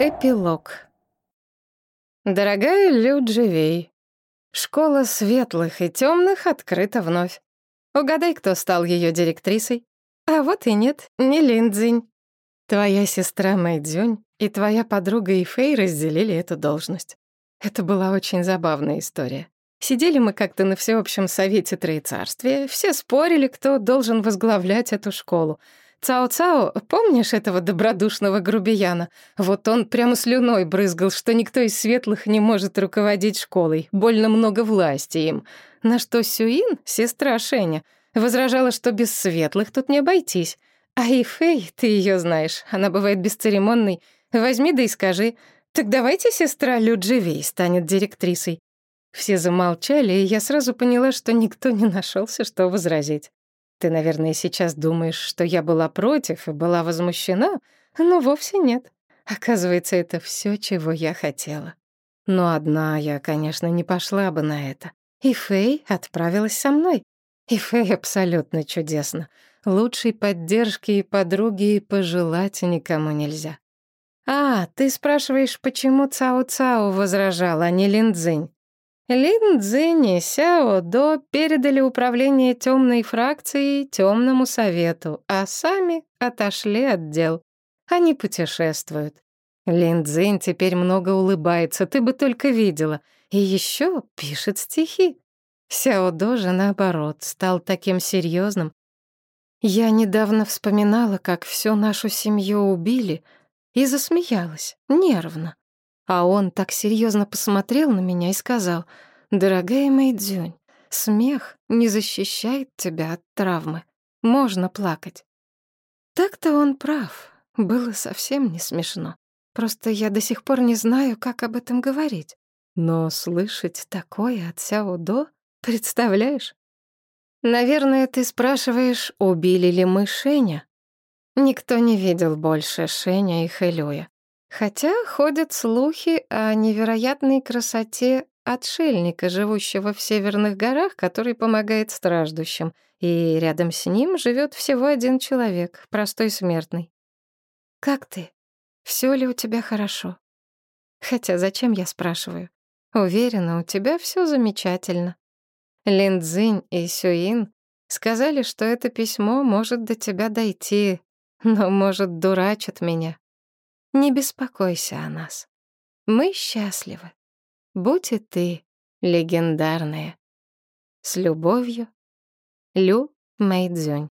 Эпилог. Дорогая Лю Дживей, школа светлых и темных открыта вновь. Угадай, кто стал ее директрисой? А вот и нет, не Линдзинь. Твоя сестра Мэйдзюнь и твоя подруга Ифэй разделили эту должность. Это была очень забавная история. Сидели мы как-то на всеобщем совете Троецарствия, все спорили, кто должен возглавлять эту школу — Цао-Цао, помнишь этого добродушного грубияна? Вот он прямо слюной брызгал, что никто из светлых не может руководить школой, больно много власти им. На что Сюин, сестра Шеня, возражала, что без светлых тут не обойтись. А Ифэй, ты ее знаешь, она бывает бесцеремонной. Возьми да и скажи, так давайте сестра Людживей станет директрисой. Все замолчали, и я сразу поняла, что никто не нашелся, что возразить. Ты, наверное, сейчас думаешь, что я была против и была возмущена, но вовсе нет. Оказывается, это все, чего я хотела. Но одна я, конечно, не пошла бы на это. И Фэй отправилась со мной. И Фэй абсолютно чудесно. Лучшей поддержки и подруги пожелать никому нельзя. А, ты спрашиваешь, почему Цао-Цао возражал, а не Линдзинь? Лин Цзинь и Сяо До передали управление темной фракцией темному совету, а сами отошли от дел. Они путешествуют. Лин Цзинь теперь много улыбается, ты бы только видела. И еще пишет стихи. Сяо До же, наоборот, стал таким серьезным. Я недавно вспоминала, как всю нашу семью убили, и засмеялась, нервно. А он так серьезно посмотрел на меня и сказал, «Дорогая Мэйдзюнь, смех не защищает тебя от травмы. Можно плакать». Так-то он прав. Было совсем не смешно. Просто я до сих пор не знаю, как об этом говорить. Но слышать такое от Сяо До, представляешь? Наверное, ты спрашиваешь, убили ли мы Шеня? Никто не видел больше Шеня и Хэлюя. Хотя ходят слухи о невероятной красоте отшельника, живущего в северных горах, который помогает страждущим, и рядом с ним живет всего один человек, простой смертный. «Как ты? Все ли у тебя хорошо?» Хотя зачем я спрашиваю? Уверена, у тебя все замечательно. Линдзинь и Сюин сказали, что это письмо может до тебя дойти, но, может, дурачат меня. Не беспокойся о нас. Мы счастливы. Будь и ты легендарная. С любовью, Лю Мэйдзюнь.